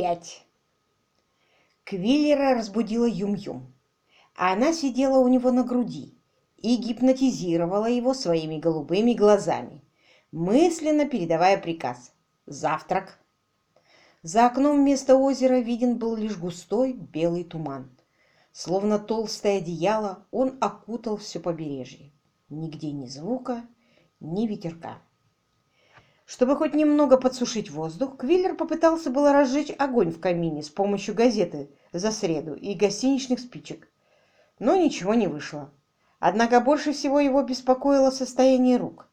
пять. Квиллера разбудила Юм-Юм. Она сидела у него на груди и гипнотизировала его своими голубыми глазами, мысленно передавая приказ «Завтрак». За окном вместо озера виден был лишь густой белый туман. Словно толстое одеяло, он окутал все побережье. Нигде ни звука, ни ветерка. Чтобы хоть немного подсушить воздух, Квиллер попытался было разжечь огонь в камине с помощью газеты за среду и гостиничных спичек. Но ничего не вышло. Однако больше всего его беспокоило состояние рук.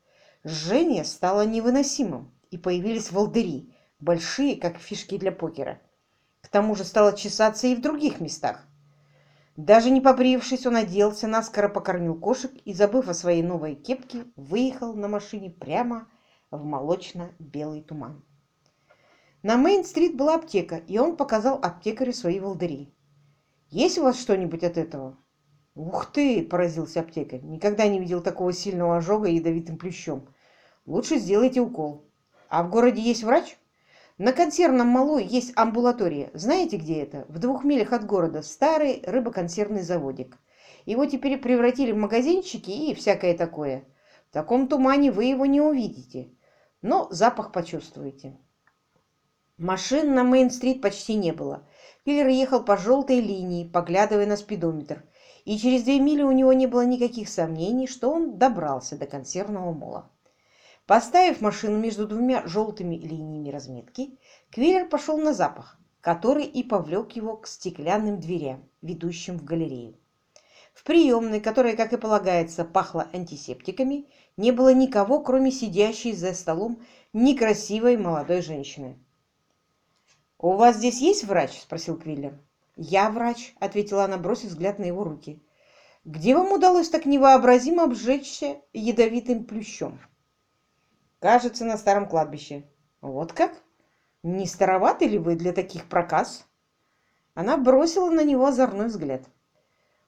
Жжение стало невыносимым, и появились волдыри, большие, как фишки для покера. К тому же стало чесаться и в других местах. Даже не побрившись, он оделся, наскоро покормил кошек и, забыв о своей новой кепке, выехал на машине прямо в молочно-белый туман. На Мейн-стрит была аптека, и он показал аптекарю свои волдыри. «Есть у вас что-нибудь от этого?» «Ух ты!» – поразился аптекарь. «Никогда не видел такого сильного ожога ядовитым плющом. Лучше сделайте укол. А в городе есть врач?» На консервном малой есть амбулатория. Знаете, где это? В двух милях от города. Старый рыбоконсервный заводик. Его теперь превратили в магазинчики и всякое такое. В таком тумане вы его не увидите. Но запах почувствуете. Машин на Мейн-стрит почти не было. Киллер ехал по желтой линии, поглядывая на спидометр. И через две мили у него не было никаких сомнений, что он добрался до консервного мола. Поставив машину между двумя желтыми линиями разметки, Квиллер пошел на запах, который и повлек его к стеклянным дверям, ведущим в галерею. В приемной, которая, как и полагается, пахла антисептиками, не было никого, кроме сидящей за столом некрасивой молодой женщины. «У вас здесь есть врач?» – спросил Квиллер. «Я врач», – ответила она, бросив взгляд на его руки. «Где вам удалось так невообразимо обжечься ядовитым плющом?» Кажется, на старом кладбище. Вот как? Не староваты ли вы для таких проказ? Она бросила на него озорной взгляд.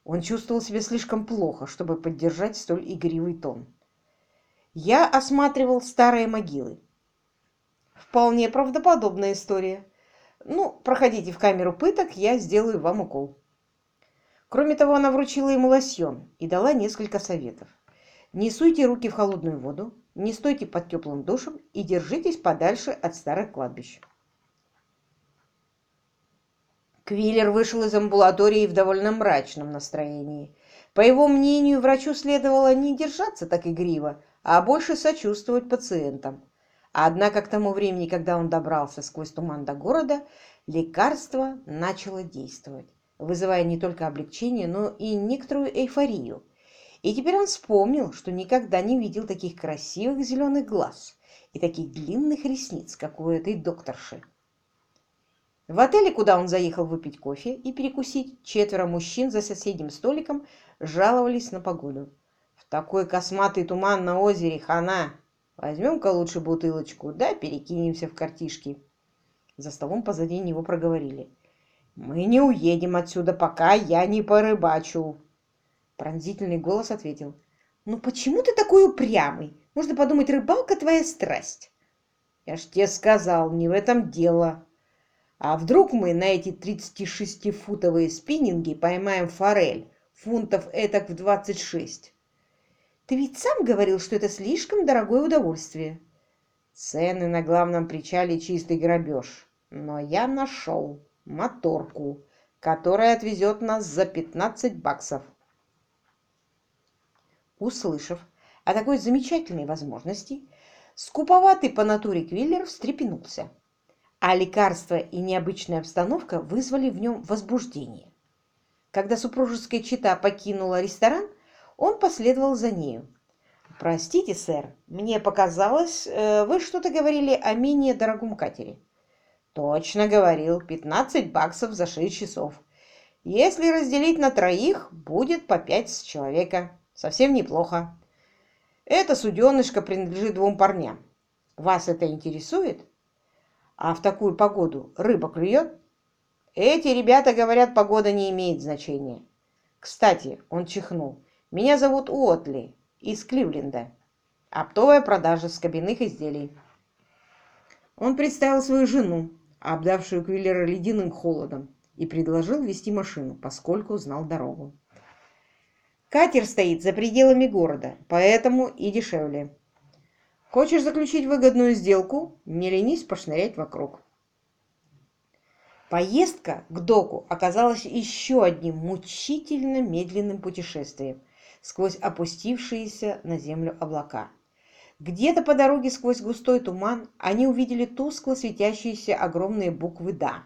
Он чувствовал себя слишком плохо, чтобы поддержать столь игривый тон. Я осматривал старые могилы. Вполне правдоподобная история. Ну, проходите в камеру пыток, я сделаю вам укол. Кроме того, она вручила ему лосьон и дала несколько советов. Не суйте руки в холодную воду, не стойте под теплым душем и держитесь подальше от старых кладбищ. Квиллер вышел из амбулатории в довольно мрачном настроении. По его мнению, врачу следовало не держаться так игриво, а больше сочувствовать пациентам. Однако к тому времени, когда он добрался сквозь туман до города, лекарство начало действовать, вызывая не только облегчение, но и некоторую эйфорию. И теперь он вспомнил, что никогда не видел таких красивых зеленых глаз и таких длинных ресниц, как у этой докторши. В отеле, куда он заехал выпить кофе и перекусить, четверо мужчин за соседним столиком жаловались на погоду. В такой косматый туман на озере хана. Возьмем-ка лучше бутылочку, да перекинемся в картишки. За столом позади него проговорили. Мы не уедем отсюда, пока я не порыбачу. Пронзительный голос ответил. «Ну почему ты такой упрямый? Можно подумать, рыбалка твоя страсть». «Я ж тебе сказал, не в этом дело. А вдруг мы на эти 36-футовые спиннинги поймаем форель, фунтов этак в 26?» «Ты ведь сам говорил, что это слишком дорогое удовольствие». «Цены на главном причале чистый грабеж. Но я нашел моторку, которая отвезет нас за 15 баксов». Услышав о такой замечательной возможности, скуповатый по натуре Квиллер встрепенулся, а лекарство и необычная обстановка вызвали в нем возбуждение. Когда супружеская чита покинула ресторан, он последовал за нею. «Простите, сэр, мне показалось, э, вы что-то говорили о менее дорогом катере». «Точно говорил, 15 баксов за 6 часов. Если разделить на троих, будет по 5 с человека». Совсем неплохо. Это суденышко принадлежит двум парням. Вас это интересует? А в такую погоду рыба клюет? Эти ребята говорят, погода не имеет значения. Кстати, он чихнул. Меня зовут Уотли из Кливленда. Оптовая продажа скобяных изделий. Он представил свою жену, обдавшую Квиллера ледяным холодом, и предложил вести машину, поскольку знал дорогу. «Катер стоит за пределами города, поэтому и дешевле. Хочешь заключить выгодную сделку? Не ленись пошнырять вокруг». Поездка к доку оказалась еще одним мучительно медленным путешествием сквозь опустившиеся на землю облака. Где-то по дороге сквозь густой туман они увидели тускло светящиеся огромные буквы «Да».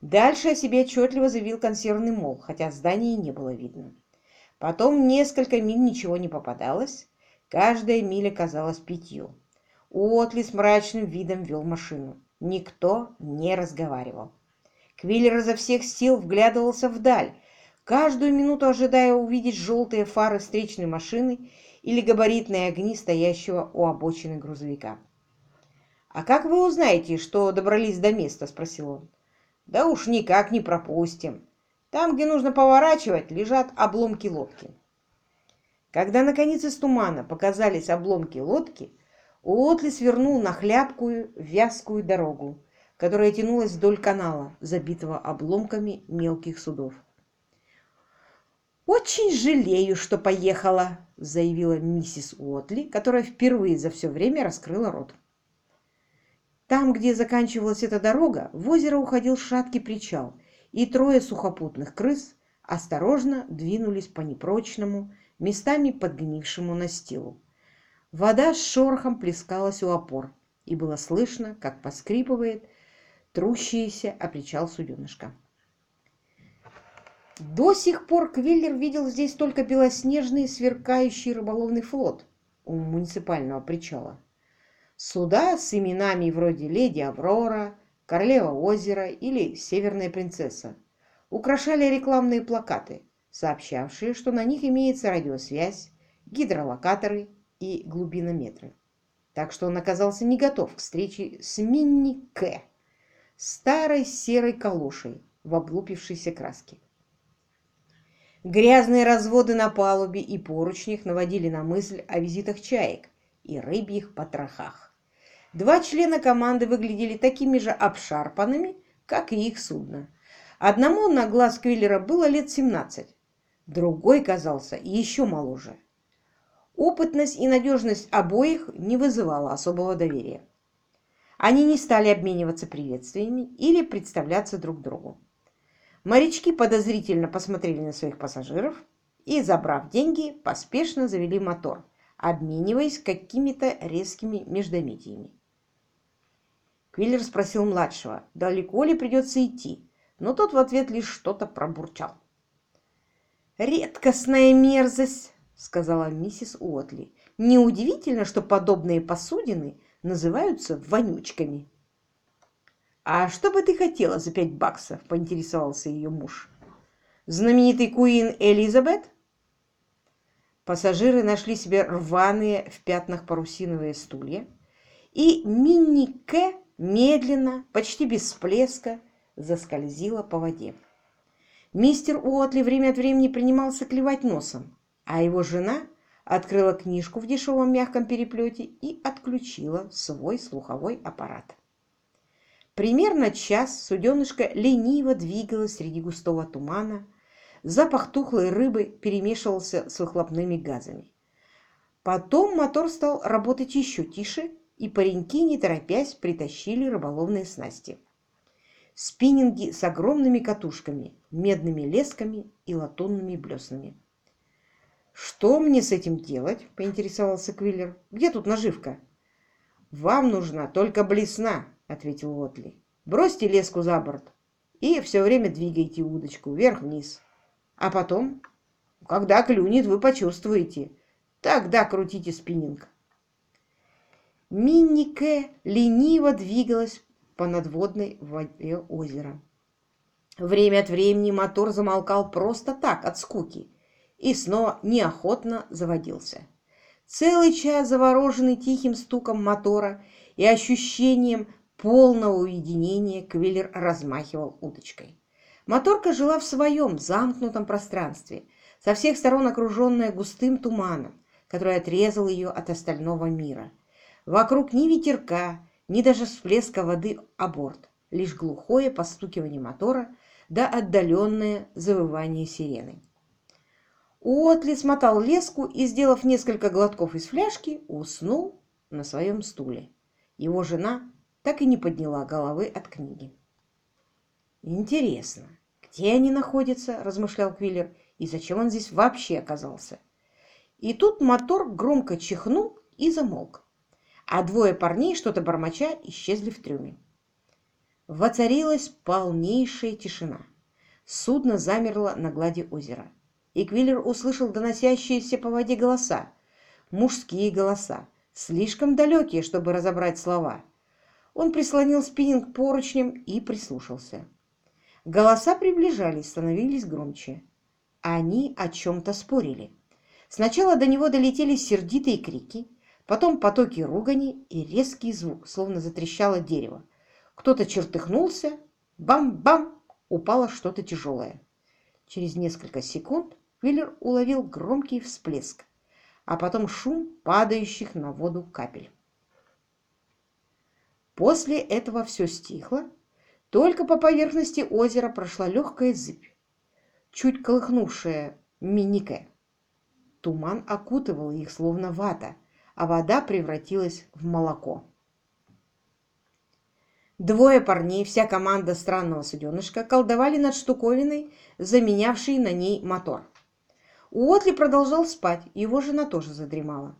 Дальше о себе отчетливо заявил консервный мол, хотя здания не было видно. Потом несколько миль ничего не попадалось, каждая миля казалась пятью. Уотли с мрачным видом вел машину. Никто не разговаривал. Квиллер изо всех сил вглядывался вдаль, каждую минуту ожидая увидеть желтые фары встречной машины или габаритные огни стоящего у обочины грузовика. «А как вы узнаете, что добрались до места?» – спросил он. «Да уж никак не пропустим. Там, где нужно поворачивать, лежат обломки лодки». Когда, наконец, из тумана показались обломки лодки, Уотли свернул на хляпкую, вязкую дорогу, которая тянулась вдоль канала, забитого обломками мелких судов. «Очень жалею, что поехала», — заявила миссис Уотли, которая впервые за все время раскрыла рот. Там, где заканчивалась эта дорога, в озеро уходил шаткий причал, и трое сухопутных крыс осторожно двинулись по непрочному, местами подгнившему настилу. Вода с шорохом плескалась у опор, и было слышно, как поскрипывает трущееся о причал суденышко. До сих пор Квиллер видел здесь только белоснежный сверкающий рыболовный флот у муниципального причала. Суда с именами вроде «Леди Аврора», «Королева озера» или «Северная принцесса» украшали рекламные плакаты, сообщавшие, что на них имеется радиосвязь, гидролокаторы и глубинометры. Так что он оказался не готов к встрече с Минни К старой серой калошей в облупившейся краске. Грязные разводы на палубе и поручнях наводили на мысль о визитах чаек и рыбьих потрохах. Два члена команды выглядели такими же обшарпанными, как и их судно. Одному на глаз Квиллера было лет 17, другой казался еще моложе. Опытность и надежность обоих не вызывала особого доверия. Они не стали обмениваться приветствиями или представляться друг другу. Морячки подозрительно посмотрели на своих пассажиров и, забрав деньги, поспешно завели мотор, обмениваясь какими-то резкими междометиями. Квиллер спросил младшего, далеко ли придется идти, но тот в ответ лишь что-то пробурчал. «Редкостная мерзость!» — сказала миссис Уотли. «Неудивительно, что подобные посудины — называются вонючками. «А что бы ты хотела за пять баксов?» – поинтересовался ее муж. «Знаменитый Куин Элизабет?» Пассажиры нашли себе рваные в пятнах парусиновые стулья, и Минни К медленно, почти без всплеска, заскользила по воде. Мистер Уотли время от времени принимался клевать носом, а его жена – открыла книжку в дешевом мягком переплете и отключила свой слуховой аппарат. Примерно час суденышко лениво двигалось среди густого тумана, запах тухлой рыбы перемешивался с выхлопными газами. Потом мотор стал работать еще тише, и пареньки, не торопясь, притащили рыболовные снасти. Спиннинги с огромными катушками, медными лесками и латунными блеснами. «Что мне с этим делать?» – поинтересовался Квиллер. «Где тут наживка?» «Вам нужна только блесна», – ответил Уотли. «Бросьте леску за борт и все время двигайте удочку вверх-вниз. А потом, когда клюнет, вы почувствуете. Тогда крутите спиннинг». Миннике лениво двигалась по надводной воде озера. Время от времени мотор замолкал просто так, от скуки – и снова неохотно заводился. Целый час завороженный тихим стуком мотора и ощущением полного уединения Квиллер размахивал удочкой. Моторка жила в своем замкнутом пространстве, со всех сторон окруженная густым туманом, который отрезал ее от остального мира. Вокруг ни ветерка, ни даже всплеска воды о борт. лишь глухое постукивание мотора да отдаленное завывание сирены. Уотли смотал леску и, сделав несколько глотков из фляжки, уснул на своем стуле. Его жена так и не подняла головы от книги. «Интересно, где они находятся?» – размышлял Квиллер. «И зачем он здесь вообще оказался?» И тут мотор громко чихнул и замолк, а двое парней, что-то бормоча, исчезли в трюме. Воцарилась полнейшая тишина. Судно замерло на глади озера и Квиллер услышал доносящиеся по воде голоса. Мужские голоса, слишком далекие, чтобы разобрать слова. Он прислонил спиннинг поручнем и прислушался. Голоса приближались, становились громче. Они о чем-то спорили. Сначала до него долетели сердитые крики, потом потоки ругани и резкий звук, словно затрещало дерево. Кто-то чертыхнулся, бам-бам, упало что-то тяжелое. Через несколько секунд Квиллер уловил громкий всплеск, а потом шум падающих на воду капель. После этого все стихло, только по поверхности озера прошла легкая зыбь, чуть колыхнувшая минике. Туман окутывал их, словно вата, а вода превратилась в молоко. Двое парней, вся команда странного суденышка, колдовали над штуковиной, заменявшей на ней мотор. Уотли продолжал спать, его жена тоже задремала.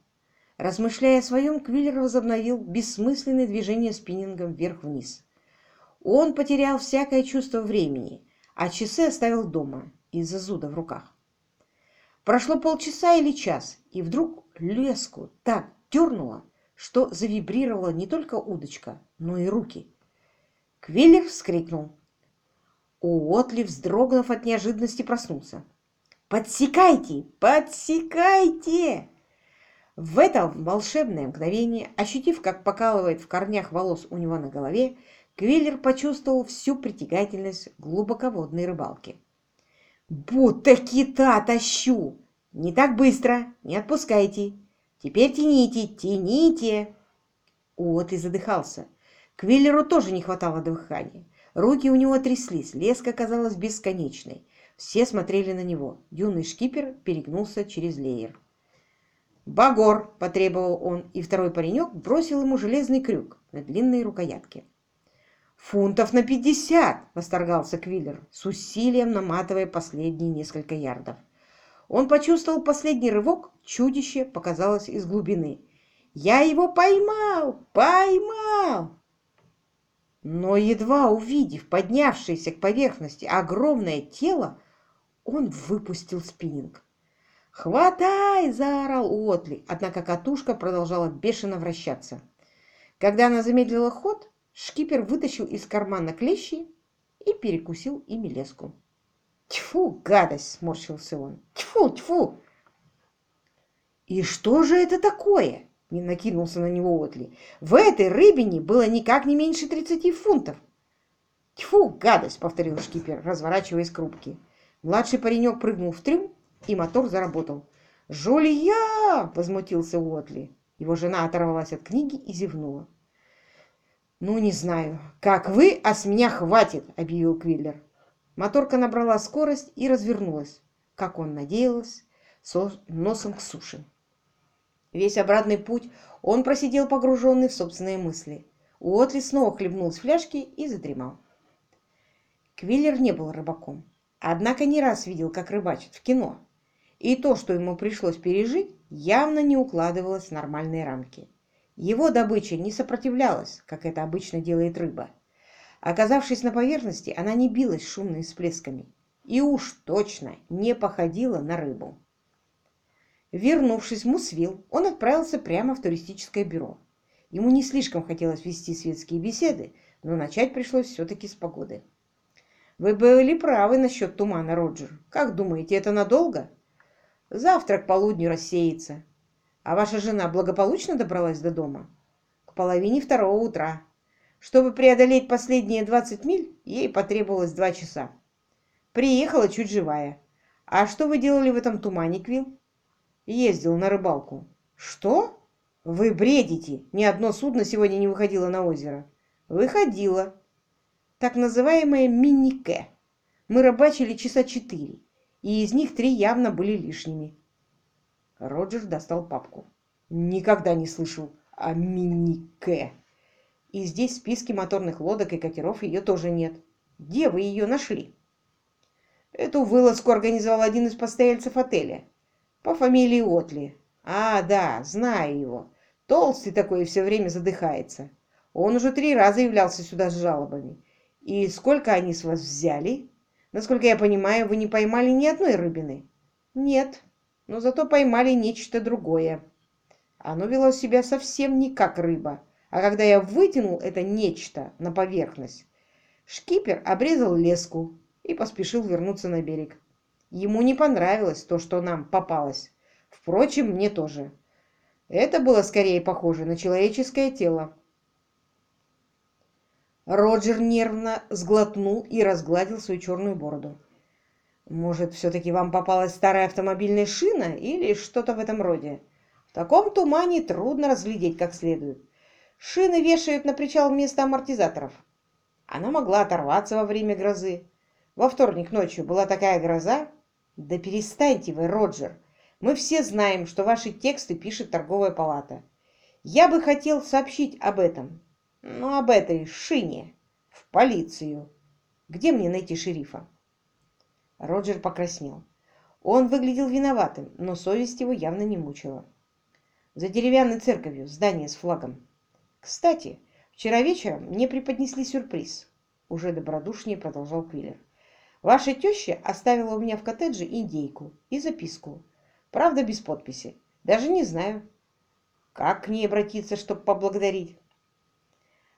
Размышляя о своем, Квиллер возобновил бессмысленное движение спиннингом вверх-вниз. Он потерял всякое чувство времени, а часы оставил дома из-за зуда в руках. Прошло полчаса или час, и вдруг леску так дернуло, что завибрировала не только удочка, но и руки. Квиллер вскрикнул. Уотли, вздрогнув от неожиданности, проснулся. Подсекайте! Подсекайте!» В это волшебное мгновение, ощутив, как покалывает в корнях волос у него на голове, Квиллер почувствовал всю притягательность глубоководной рыбалки. «Будто кита тащу! Не так быстро! Не отпускайте! Теперь тяните, тяните!» Вот и задыхался. Квиллеру тоже не хватало дыхания. Руки у него тряслись, леска казалась бесконечной. Все смотрели на него. Юный шкипер перегнулся через леер. «Багор!» – потребовал он, и второй паренек бросил ему железный крюк на длинной рукоятке. «Фунтов на пятьдесят!» – восторгался Квиллер, с усилием наматывая последние несколько ярдов. Он почувствовал последний рывок, чудище показалось из глубины. «Я его поймал! Поймал!» Но едва увидев поднявшееся к поверхности огромное тело, он выпустил спиннинг. «Хватай!» – заорал Уотли, однако катушка продолжала бешено вращаться. Когда она замедлила ход, шкипер вытащил из кармана клещи и перекусил ими леску. «Тьфу, гадость!» – сморщился он. «Тьфу, тьфу!» «И что же это такое?» – не накинулся на него Уотли. «В этой рыбине было никак не меньше тридцати фунтов!» «Тьфу, гадость!» – повторил шкипер, разворачиваясь к рубке. Младший паренек прыгнул в трюм, и мотор заработал. «Жулья!» – возмутился Уотли. Его жена оторвалась от книги и зевнула. «Ну, не знаю. Как вы, а с меня хватит!» – объявил Квиллер. Моторка набрала скорость и развернулась, как он надеялся, с носом к суше. Весь обратный путь он просидел погруженный в собственные мысли. Уотли снова хлебнул с фляжки и задремал. Квиллер не был рыбаком. Однако не раз видел, как рыбачат в кино. И то, что ему пришлось пережить, явно не укладывалось в нормальные рамки. Его добыча не сопротивлялась, как это обычно делает рыба. Оказавшись на поверхности, она не билась шумными всплесками и уж точно не походила на рыбу. Вернувшись в Мусвилл, он отправился прямо в туристическое бюро. Ему не слишком хотелось вести светские беседы, но начать пришлось все-таки с погоды. Вы были правы насчет тумана, Роджер. Как думаете, это надолго? Завтра к полудню рассеется. А ваша жена благополучно добралась до дома? К половине второго утра. Чтобы преодолеть последние 20 миль, ей потребовалось два часа. Приехала чуть живая. А что вы делали в этом тумане, Квилл? Ездил на рыбалку. Что? Вы бредите. Ни одно судно сегодня не выходило на озеро. Выходило. так называемое минике. Мы рыбачили часа четыре, и из них три явно были лишними. Роджер достал папку. Никогда не слышал о минике. И здесь в списке моторных лодок и катеров ее тоже нет. Где вы ее нашли? Эту вылазку организовал один из постояльцев отеля. По фамилии Отли. А, да, знаю его. Толстый такой и все время задыхается. Он уже три раза являлся сюда с жалобами. И сколько они с вас взяли? Насколько я понимаю, вы не поймали ни одной рыбины? Нет, но зато поймали нечто другое. Оно вело себя совсем не как рыба. А когда я вытянул это нечто на поверхность, шкипер обрезал леску и поспешил вернуться на берег. Ему не понравилось то, что нам попалось. Впрочем, мне тоже. Это было скорее похоже на человеческое тело. Роджер нервно сглотнул и разгладил свою черную бороду. «Может, все-таки вам попалась старая автомобильная шина или что-то в этом роде? В таком тумане трудно разглядеть как следует. Шины вешают на причал вместо амортизаторов. Она могла оторваться во время грозы. Во вторник ночью была такая гроза. Да перестаньте вы, Роджер. Мы все знаем, что ваши тексты пишет торговая палата. Я бы хотел сообщить об этом, ну, об этой шине, в полицию. Где мне найти шерифа? Роджер покраснел. Он выглядел виноватым, но совесть его явно не мучила. За деревянной церковью, здание с флагом. Кстати, вчера вечером мне преподнесли сюрприз. Уже добродушнее продолжал Квиллер. Ваша теща оставила у меня в коттедже индейку и записку. Правда, без подписи. Даже не знаю, как к ней обратиться, чтобы поблагодарить.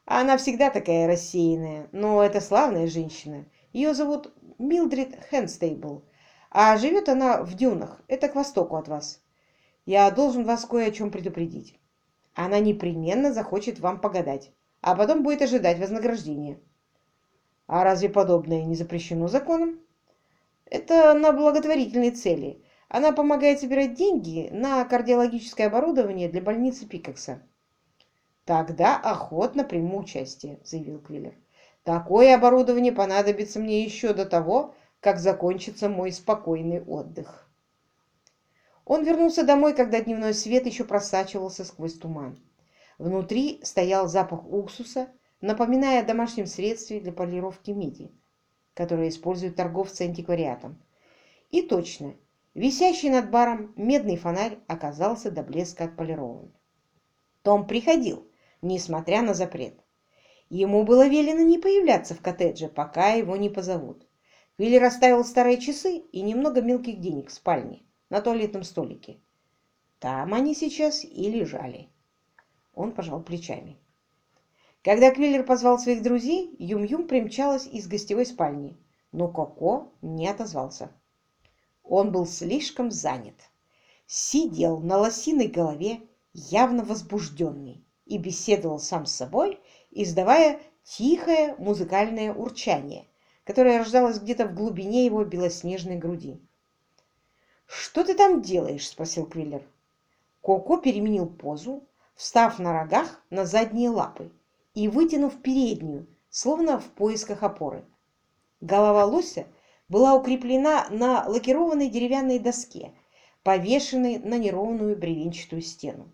Она всегда такая рассеянная, но это славная женщина. Ее зовут Милдрид Хенстейбл, а живет она в дюнах, это к востоку от вас. Я должен вас кое о чем предупредить. Она непременно захочет вам погадать, а потом будет ожидать вознаграждения. А разве подобное не запрещено законом? Это на благотворительные цели. Она помогает собирать деньги на кардиологическое оборудование для больницы Пикакса. Тогда охотно приму участие, заявил Квиллер. Такое оборудование понадобится мне еще до того, как закончится мой спокойный отдых. Он вернулся домой, когда дневной свет еще просачивался сквозь туман. Внутри стоял запах уксуса, напоминая о домашнем средстве для полировки меди, которое используют торговцы антиквариатом. И точно, висящий над баром медный фонарь оказался до блеска отполирован. Том приходил, несмотря на запрет. Ему было велено не появляться в коттедже, пока его не позовут. Вилли расставил старые часы и немного мелких денег в спальне на туалетном столике. Там они сейчас и лежали. Он пожал плечами. Когда Квиллер позвал своих друзей, Юм-Юм примчалась из гостевой спальни, но Коко не отозвался. Он был слишком занят. Сидел на лосиной голове, явно возбужденный, и беседовал сам с собой, издавая тихое музыкальное урчание, которое рождалось где-то в глубине его белоснежной груди. «Что ты там делаешь?» – спросил Квиллер. Коко переменил позу, встав на рогах на задние лапы и вытянув переднюю, словно в поисках опоры. Голова лося была укреплена на лакированной деревянной доске, повешенной на неровную бревенчатую стену.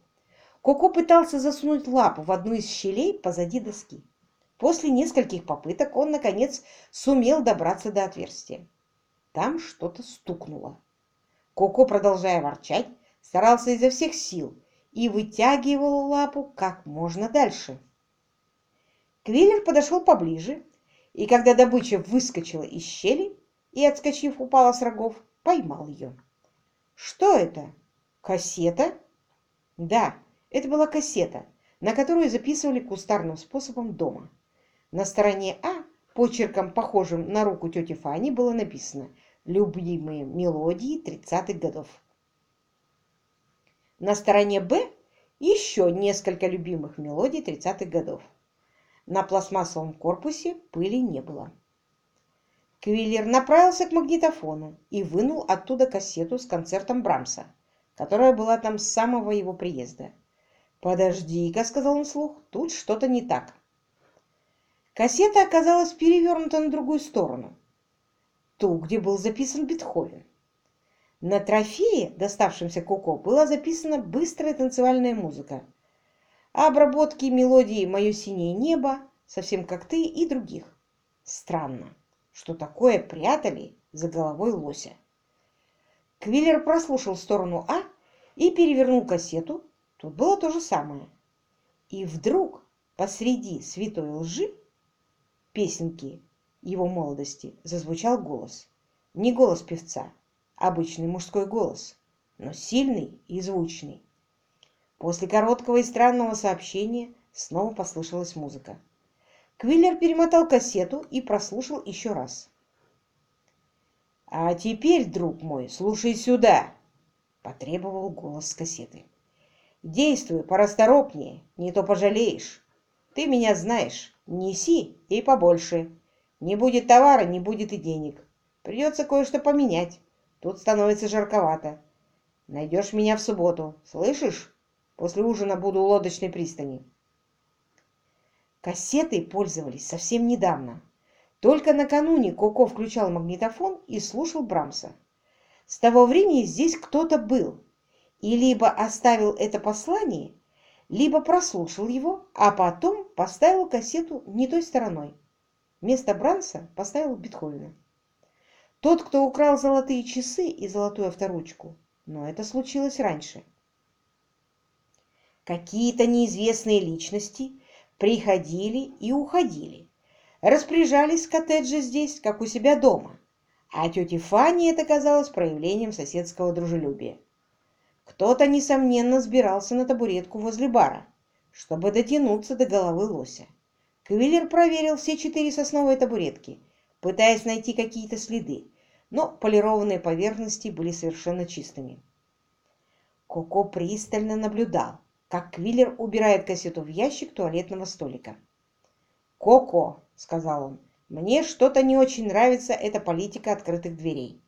Коко пытался засунуть лапу в одну из щелей позади доски. После нескольких попыток он, наконец, сумел добраться до отверстия. Там что-то стукнуло. Коко, продолжая ворчать, старался изо всех сил и вытягивал лапу как можно дальше. Квиллер подошел поближе, и когда добыча выскочила из щели и, отскочив, упала с рогов, поймал ее. Что это? Кассета? Да, это была кассета, на которую записывали кустарным способом дома. На стороне А, почерком, похожим на руку тети Фани, было написано любимые мелодии 30-х годов. На стороне «Б» еще несколько любимых мелодий 30-х годов. На пластмассовом корпусе пыли не было. Квиллер направился к магнитофону и вынул оттуда кассету с концертом Брамса, которая была там с самого его приезда. «Подожди-ка», — сказал он вслух, — «тут что-то не так». Кассета оказалась перевернута на другую сторону, ту, где был записан Бетховен. На трофее, доставшемся Коко, была записана быстрая танцевальная музыка, а обработки мелодии «Мое синее небо», «Совсем как ты» и других. Странно, что такое прятали за головой лося. Квиллер прослушал сторону А и перевернул кассету. Тут было то же самое. И вдруг посреди святой лжи песенки его молодости зазвучал голос. Не голос певца, обычный мужской голос, но сильный и звучный. После короткого и странного сообщения снова послышалась музыка. Квиллер перемотал кассету и прослушал еще раз. «А теперь, друг мой, слушай сюда!» — потребовал голос с кассеты. «Действуй порасторопнее, не то пожалеешь. Ты меня знаешь, неси и побольше. Не будет товара, не будет и денег. Придется кое-что поменять. Тут становится жарковато. Найдешь меня в субботу, слышишь? После ужина буду у лодочной пристани. Кассетой пользовались совсем недавно. Только накануне Коко включал магнитофон и слушал Брамса. С того времени здесь кто-то был и либо оставил это послание, либо прослушал его, а потом поставил кассету не той стороной. Вместо Брамса поставил Бетховена. Тот, кто украл золотые часы и золотую авторучку, но это случилось раньше. Какие-то неизвестные личности приходили и уходили, распоряжались в коттедже здесь, как у себя дома, а тете Фанни это казалось проявлением соседского дружелюбия. Кто-то, несомненно, сбирался на табуретку возле бара, чтобы дотянуться до головы лося. Квиллер проверил все четыре сосновые табуретки пытаясь найти какие-то следы, но полированные поверхности были совершенно чистыми. Коко пристально наблюдал, как Квиллер убирает кассету в ящик туалетного столика. «Коко», — сказал он, — «мне что-то не очень нравится эта политика открытых дверей.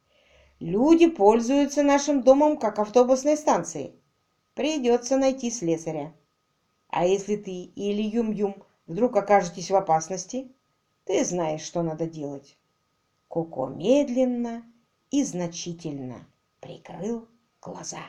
Люди пользуются нашим домом как автобусной станцией. Придется найти слесаря. А если ты или Юм-Юм вдруг окажетесь в опасности, ты знаешь, что надо делать. Коко медленно и значительно прикрыл глаза.